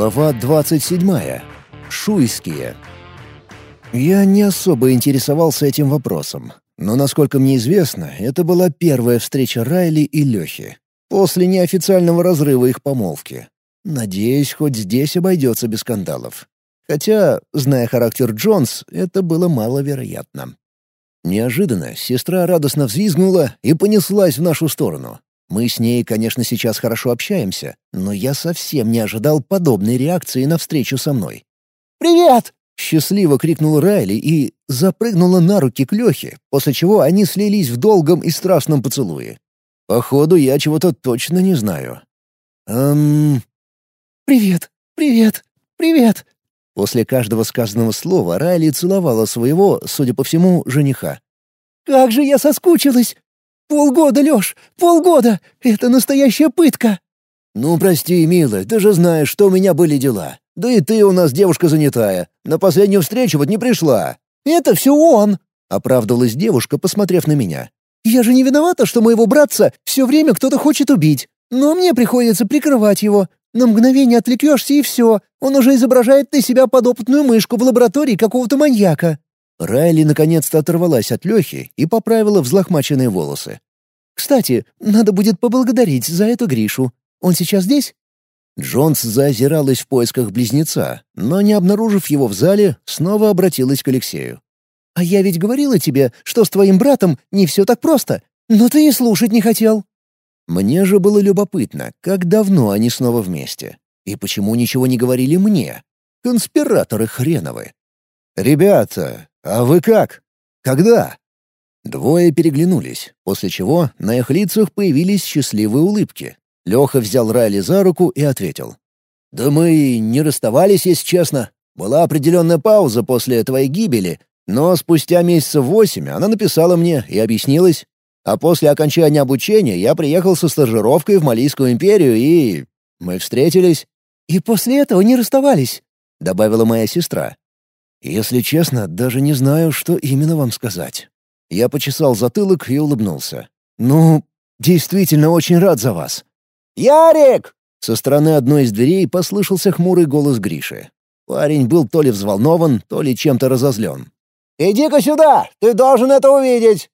Глава 27. Шуйские. Я не особо интересовался этим вопросом, но, насколько мне известно, это была первая встреча Райли и Лехи после неофициального разрыва их помолвки. Надеюсь, хоть здесь обойдется без скандалов. Хотя, зная характер Джонс, это было маловероятно. Неожиданно сестра радостно взвизгнула и понеслась в нашу сторону. Мы с ней, конечно, сейчас хорошо общаемся, но я совсем не ожидал подобной реакции на встречу со мной. «Привет!» — счастливо крикнул Райли и запрыгнула на руки к Лехе, после чего они слились в долгом и страстном поцелуе. Походу, я чего-то точно не знаю. Эм... «Привет! Привет! Привет!» После каждого сказанного слова Райли целовала своего, судя по всему, жениха. «Как же я соскучилась! «Полгода, Лёш, полгода! Это настоящая пытка!» «Ну, прости, милая, ты же знаешь, что у меня были дела. Да и ты у нас девушка занятая. На последнюю встречу вот не пришла». «Это все он!» — оправдывалась девушка, посмотрев на меня. «Я же не виновата, что моего братца все время кто-то хочет убить. Но мне приходится прикрывать его. На мгновение отвлекешься и все. Он уже изображает на себя подопытную мышку в лаборатории какого-то маньяка». Райли наконец-то оторвалась от Лехи и поправила взлохмаченные волосы. «Кстати, надо будет поблагодарить за эту Гришу. Он сейчас здесь?» Джонс заозиралась в поисках близнеца, но, не обнаружив его в зале, снова обратилась к Алексею. «А я ведь говорила тебе, что с твоим братом не все так просто, но ты и слушать не хотел». Мне же было любопытно, как давно они снова вместе. И почему ничего не говорили мне? Конспираторы хреновы. «Ребята, «А вы как? Когда?» Двое переглянулись, после чего на их лицах появились счастливые улыбки. Леха взял Райли за руку и ответил. «Да мы не расставались, если честно. Была определенная пауза после твоей гибели, но спустя месяцев восемь она написала мне и объяснилась. А после окончания обучения я приехал со стажировкой в Малийскую империю и... мы встретились». «И после этого не расставались», — добавила моя сестра. Если честно, даже не знаю, что именно вам сказать. Я почесал затылок и улыбнулся. Ну, действительно очень рад за вас. Ярик! Со стороны одной из дверей послышался хмурый голос Гриши. Парень был то ли взволнован, то ли чем-то разозлен. «Иди-ка сюда! Ты должен это увидеть!»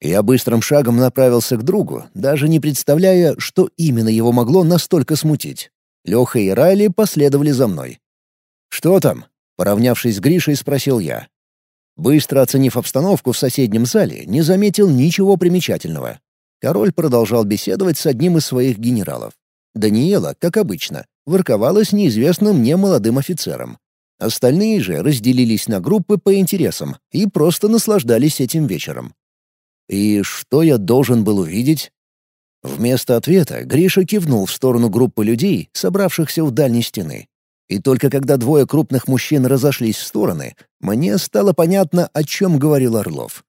Я быстрым шагом направился к другу, даже не представляя, что именно его могло настолько смутить. Леха и Райли последовали за мной. «Что там?» Поравнявшись с Гришей, спросил я. Быстро оценив обстановку в соседнем зале, не заметил ничего примечательного. Король продолжал беседовать с одним из своих генералов. Даниэла, как обычно, ворковала с неизвестным мне молодым офицером. Остальные же разделились на группы по интересам и просто наслаждались этим вечером. И что я должен был увидеть? Вместо ответа Гриша кивнул в сторону группы людей, собравшихся у дальней стены. И только когда двое крупных мужчин разошлись в стороны, мне стало понятно, о чем говорил Орлов.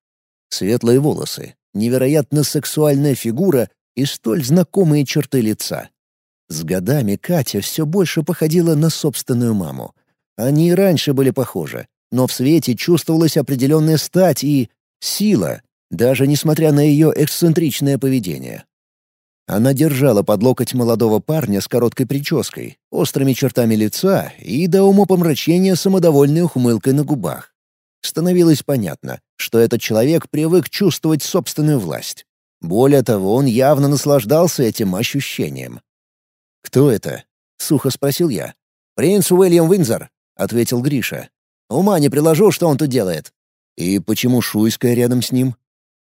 Светлые волосы, невероятно сексуальная фигура и столь знакомые черты лица. С годами Катя все больше походила на собственную маму. Они и раньше были похожи, но в свете чувствовалась определенная стать и сила, даже несмотря на ее эксцентричное поведение. Она держала под локоть молодого парня с короткой прической, острыми чертами лица и до умопомрачения самодовольной ухмылкой на губах. Становилось понятно, что этот человек привык чувствовать собственную власть. Более того, он явно наслаждался этим ощущением. «Кто это?» — сухо спросил я. «Принц Уильям Винзор», — ответил Гриша. «Ума не приложу, что он тут делает». «И почему Шуйская рядом с ним?»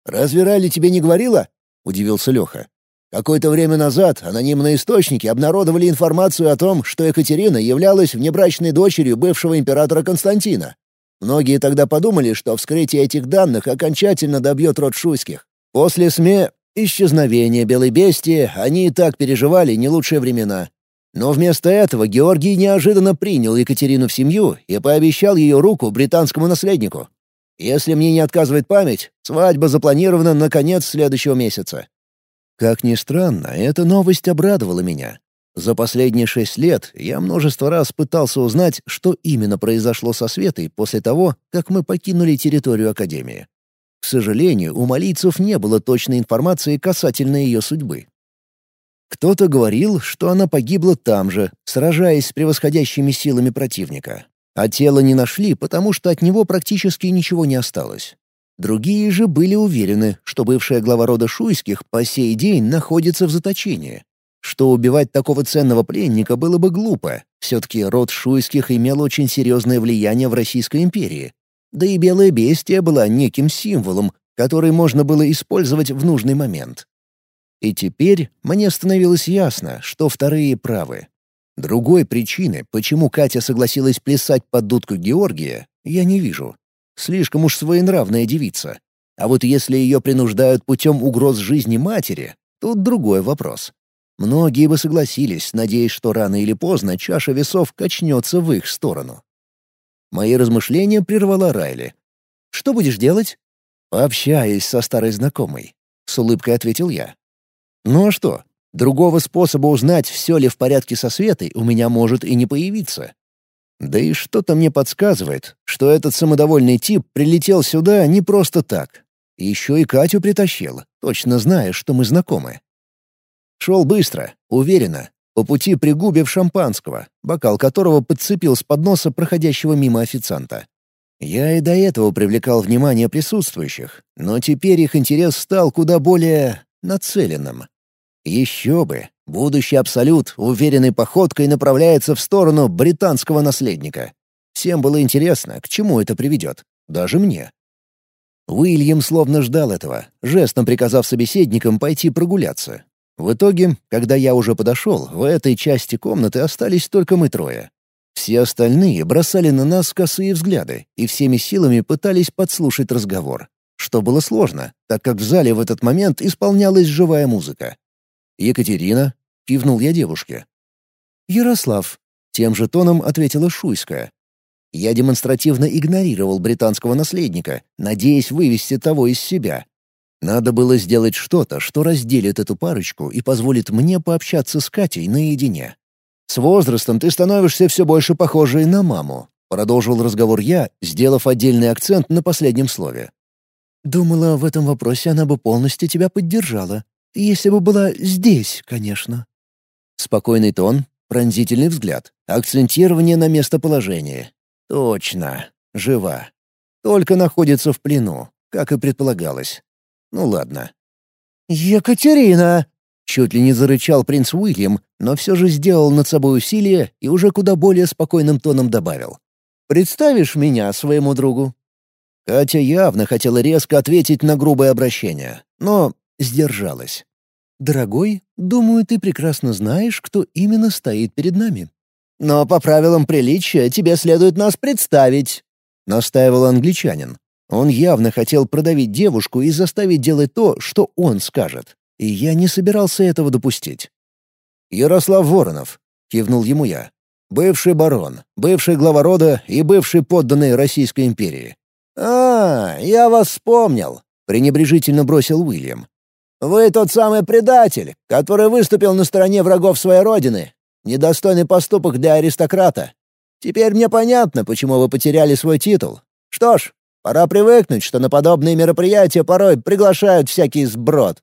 «Разве Ралли тебе не говорила?» — удивился Леха. Какое-то время назад анонимные источники обнародовали информацию о том, что Екатерина являлась внебрачной дочерью бывшего императора Константина. Многие тогда подумали, что вскрытие этих данных окончательно добьет род Шуйских. После СМЕ исчезновения Белой Бестии они и так переживали не лучшие времена. Но вместо этого Георгий неожиданно принял Екатерину в семью и пообещал ее руку британскому наследнику. Если мне не отказывает память, свадьба запланирована на конец следующего месяца. Как ни странно, эта новость обрадовала меня. За последние шесть лет я множество раз пытался узнать, что именно произошло со Светой после того, как мы покинули территорию Академии. К сожалению, у малийцев не было точной информации касательно ее судьбы. Кто-то говорил, что она погибла там же, сражаясь с превосходящими силами противника. А тело не нашли, потому что от него практически ничего не осталось. Другие же были уверены, что бывшая глава рода Шуйских по сей день находится в заточении. Что убивать такого ценного пленника было бы глупо. Все-таки род Шуйских имел очень серьезное влияние в Российской империи. Да и белая бестия была неким символом, который можно было использовать в нужный момент. И теперь мне становилось ясно, что вторые правы. Другой причины, почему Катя согласилась плясать под дудку Георгия, я не вижу. Слишком уж своенравная девица. А вот если ее принуждают путем угроз жизни матери, тут другой вопрос. Многие бы согласились, надеясь, что рано или поздно чаша весов качнется в их сторону. Мои размышления прервала Райли. «Что будешь делать?» «Пообщаюсь со старой знакомой», — с улыбкой ответил я. Ну а что? Другого способа узнать, все ли в порядке со Светой, у меня может и не появиться. Да и что-то мне подсказывает, что этот самодовольный тип прилетел сюда не просто так. Еще и Катю притащил, точно зная, что мы знакомы. Шел быстро, уверенно, по пути пригубив шампанского, бокал которого подцепил с подноса проходящего мимо официанта. Я и до этого привлекал внимание присутствующих, но теперь их интерес стал куда более нацеленным. Еще бы! Будущий Абсолют уверенной походкой направляется в сторону британского наследника. Всем было интересно, к чему это приведет. Даже мне. Уильям словно ждал этого, жестом приказав собеседникам пойти прогуляться. В итоге, когда я уже подошел, в этой части комнаты остались только мы трое. Все остальные бросали на нас косые взгляды и всеми силами пытались подслушать разговор что было сложно, так как в зале в этот момент исполнялась живая музыка. «Екатерина?» — кивнул я девушке. «Ярослав», — тем же тоном ответила Шуйская. Я демонстративно игнорировал британского наследника, надеясь вывести того из себя. Надо было сделать что-то, что разделит эту парочку и позволит мне пообщаться с Катей наедине. «С возрастом ты становишься все больше похожей на маму», — продолжил разговор я, сделав отдельный акцент на последнем слове. Думала, в этом вопросе она бы полностью тебя поддержала. Если бы была здесь, конечно. Спокойный тон, пронзительный взгляд, акцентирование на местоположении. Точно, жива. Только находится в плену, как и предполагалось. Ну ладно. «Екатерина!» Чуть ли не зарычал принц Уильям, но все же сделал над собой усилие и уже куда более спокойным тоном добавил. «Представишь меня своему другу?» Катя явно хотела резко ответить на грубое обращение, но сдержалась. «Дорогой, думаю, ты прекрасно знаешь, кто именно стоит перед нами». «Но по правилам приличия тебе следует нас представить», — настаивал англичанин. Он явно хотел продавить девушку и заставить делать то, что он скажет. И я не собирался этого допустить. «Ярослав Воронов», — кивнул ему я. «Бывший барон, бывший глава рода и бывший подданный Российской империи. «А, я вас вспомнил», — пренебрежительно бросил Уильям. «Вы тот самый предатель, который выступил на стороне врагов своей родины. Недостойный поступок для аристократа. Теперь мне понятно, почему вы потеряли свой титул. Что ж, пора привыкнуть, что на подобные мероприятия порой приглашают всякий сброд».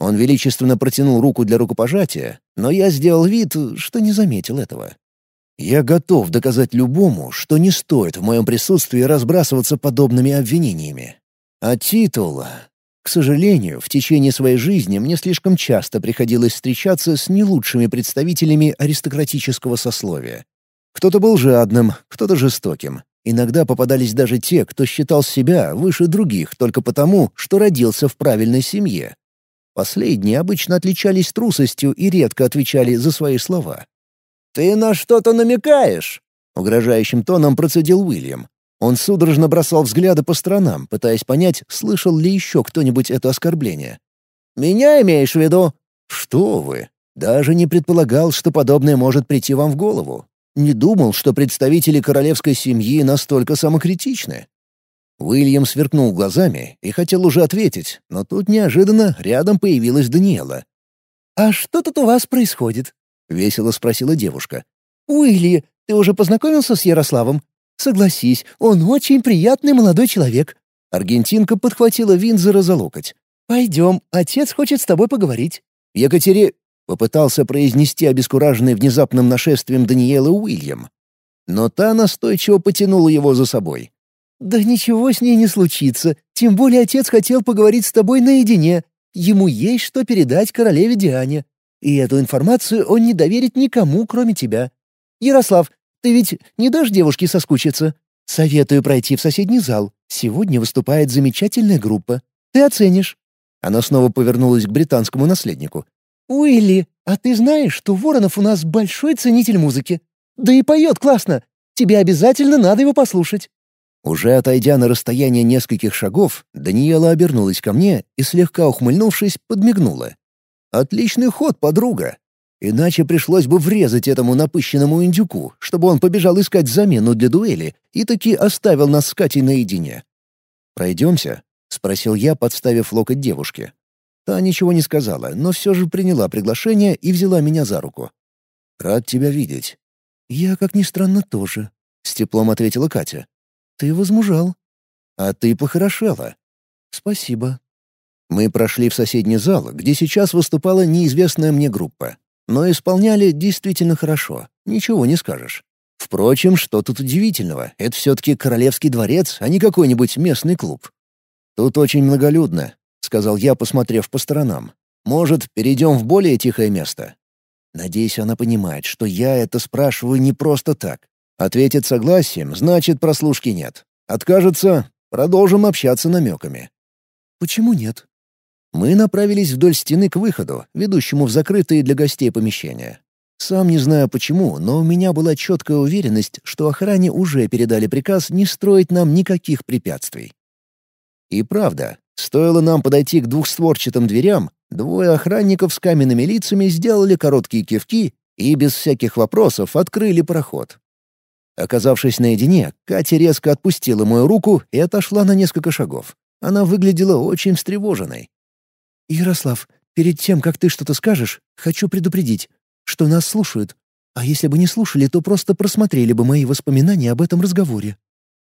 Он величественно протянул руку для рукопожатия, но я сделал вид, что не заметил этого. Я готов доказать любому, что не стоит в моем присутствии разбрасываться подобными обвинениями. А титул... К сожалению, в течение своей жизни мне слишком часто приходилось встречаться с не лучшими представителями аристократического сословия. Кто-то был жадным, кто-то жестоким. Иногда попадались даже те, кто считал себя выше других только потому, что родился в правильной семье. Последние обычно отличались трусостью и редко отвечали за свои слова. «Ты на что-то намекаешь?» — угрожающим тоном процедил Уильям. Он судорожно бросал взгляды по сторонам, пытаясь понять, слышал ли еще кто-нибудь это оскорбление. «Меня имеешь в виду?» «Что вы? Даже не предполагал, что подобное может прийти вам в голову. Не думал, что представители королевской семьи настолько самокритичны». Уильям сверкнул глазами и хотел уже ответить, но тут неожиданно рядом появилась Даниэла. «А что тут у вас происходит?» — весело спросила девушка. «Уилли, ты уже познакомился с Ярославом? Согласись, он очень приятный молодой человек». Аргентинка подхватила Винзера за локоть. «Пойдем, отец хочет с тобой поговорить». «Екатери...» Попытался произнести обескураженный внезапным нашествием Даниэлы Уильям. Но та настойчиво потянула его за собой. «Да ничего с ней не случится. Тем более отец хотел поговорить с тобой наедине. Ему есть что передать королеве Диане. И эту информацию он не доверит никому, кроме тебя. Ярослав, ты ведь не дашь девушке соскучиться? Советую пройти в соседний зал. Сегодня выступает замечательная группа. Ты оценишь». Она снова повернулась к британскому наследнику. «Уилли, а ты знаешь, что Воронов у нас большой ценитель музыки? Да и поет классно. Тебе обязательно надо его послушать». Уже отойдя на расстояние нескольких шагов, Даниэла обернулась ко мне и, слегка ухмыльнувшись, подмигнула. «Отличный ход, подруга. Иначе пришлось бы врезать этому напыщенному индюку, чтобы он побежал искать замену для дуэли и таки оставил нас с Катей наедине. «Пройдемся?» — спросил я, подставив локоть девушке. Та ничего не сказала, но все же приняла приглашение и взяла меня за руку. «Рад тебя видеть». «Я, как ни странно, тоже», — с теплом ответила Катя. «Ты возмужал». «А ты похорошела». «Спасибо». Мы прошли в соседний зал, где сейчас выступала неизвестная мне группа. Но исполняли действительно хорошо, ничего не скажешь. Впрочем, что тут удивительного? Это все-таки королевский дворец, а не какой-нибудь местный клуб. «Тут очень многолюдно», — сказал я, посмотрев по сторонам. «Может, перейдем в более тихое место?» Надеюсь, она понимает, что я это спрашиваю не просто так. Ответит согласием, значит, прослушки нет. Откажется, продолжим общаться намеками. «Почему нет?» Мы направились вдоль стены к выходу, ведущему в закрытые для гостей помещения. Сам не знаю почему, но у меня была четкая уверенность, что охране уже передали приказ не строить нам никаких препятствий. И правда, стоило нам подойти к двухстворчатым дверям, двое охранников с каменными лицами сделали короткие кивки и без всяких вопросов открыли проход. Оказавшись наедине, Катя резко отпустила мою руку и отошла на несколько шагов. Она выглядела очень встревоженной. «Ярослав, перед тем, как ты что-то скажешь, хочу предупредить, что нас слушают. А если бы не слушали, то просто просмотрели бы мои воспоминания об этом разговоре».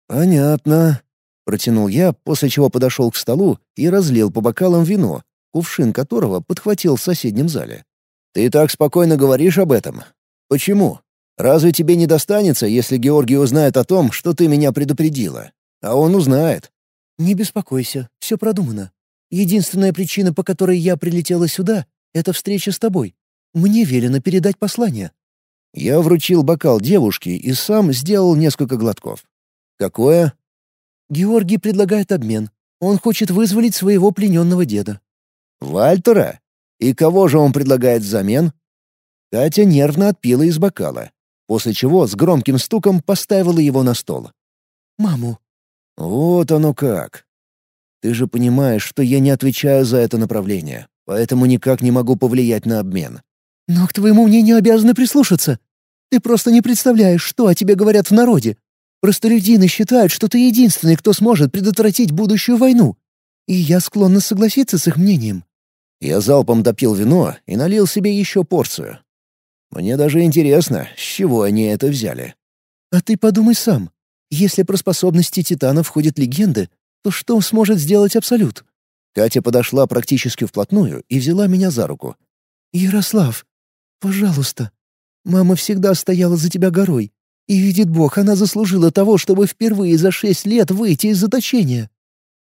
«Понятно», — протянул я, после чего подошел к столу и разлил по бокалам вино, кувшин которого подхватил в соседнем зале. «Ты так спокойно говоришь об этом? Почему? Разве тебе не достанется, если Георгий узнает о том, что ты меня предупредила? А он узнает». «Не беспокойся, все продумано. Единственная причина, по которой я прилетела сюда, — это встреча с тобой. Мне велено передать послание». Я вручил бокал девушке и сам сделал несколько глотков. «Какое?» «Георгий предлагает обмен. Он хочет вызволить своего плененного деда». «Вальтера? И кого же он предлагает взамен?» Катя нервно отпила из бокала, после чего с громким стуком поставила его на стол. «Маму». «Вот оно как. Ты же понимаешь, что я не отвечаю за это направление, поэтому никак не могу повлиять на обмен. «Но к твоему мнению обязаны прислушаться. Ты просто не представляешь, что о тебе говорят в народе. Простолюдины считают, что ты единственный, кто сможет предотвратить будущую войну. И я склонна согласиться с их мнением». Я залпом допил вино и налил себе еще порцию. Мне даже интересно, с чего они это взяли. «А ты подумай сам. Если про способности Титанов ходят легенды, то что сможет сделать Абсолют?» Катя подошла практически вплотную и взяла меня за руку. «Ярослав, Пожалуйста. Мама всегда стояла за тебя горой. И, видит Бог, она заслужила того, чтобы впервые за шесть лет выйти из заточения».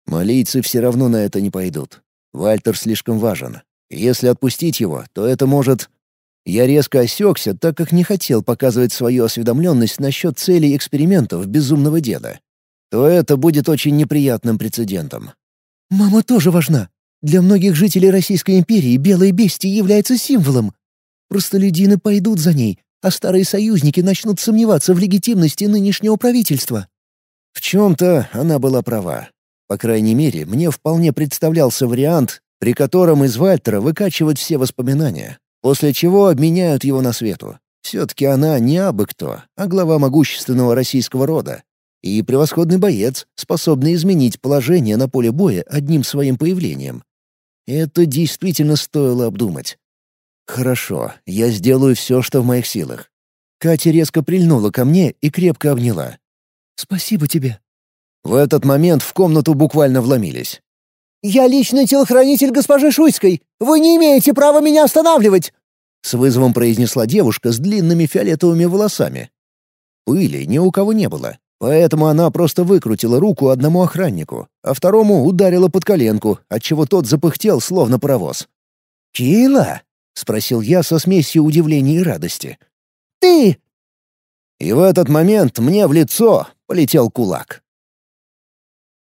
Молиться все равно на это не пойдут. Вальтер слишком важен. Если отпустить его, то это может... Я резко осекся, так как не хотел показывать свою осведомленность насчет целей экспериментов безумного деда. То это будет очень неприятным прецедентом. «Мама тоже важна. Для многих жителей Российской империи белое бестие является символом. Простолюдины пойдут за ней, а старые союзники начнут сомневаться в легитимности нынешнего правительства». В чем-то она была права. По крайней мере, мне вполне представлялся вариант, при котором из Вальтера выкачивают все воспоминания, после чего обменяют его на свету. Все-таки она не абы кто, а глава могущественного российского рода. И превосходный боец, способный изменить положение на поле боя одним своим появлением. Это действительно стоило обдумать. «Хорошо, я сделаю все, что в моих силах». Катя резко прильнула ко мне и крепко обняла. «Спасибо тебе». В этот момент в комнату буквально вломились. «Я личный телохранитель госпожи Шуйской! Вы не имеете права меня останавливать!» — с вызовом произнесла девушка с длинными фиолетовыми волосами. Пыли ни у кого не было, поэтому она просто выкрутила руку одному охраннику, а второму ударила под коленку, отчего тот запыхтел, словно паровоз. «Кила?» — спросил я со смесью удивления и радости. «Ты!» И в этот момент мне в лицо полетел кулак.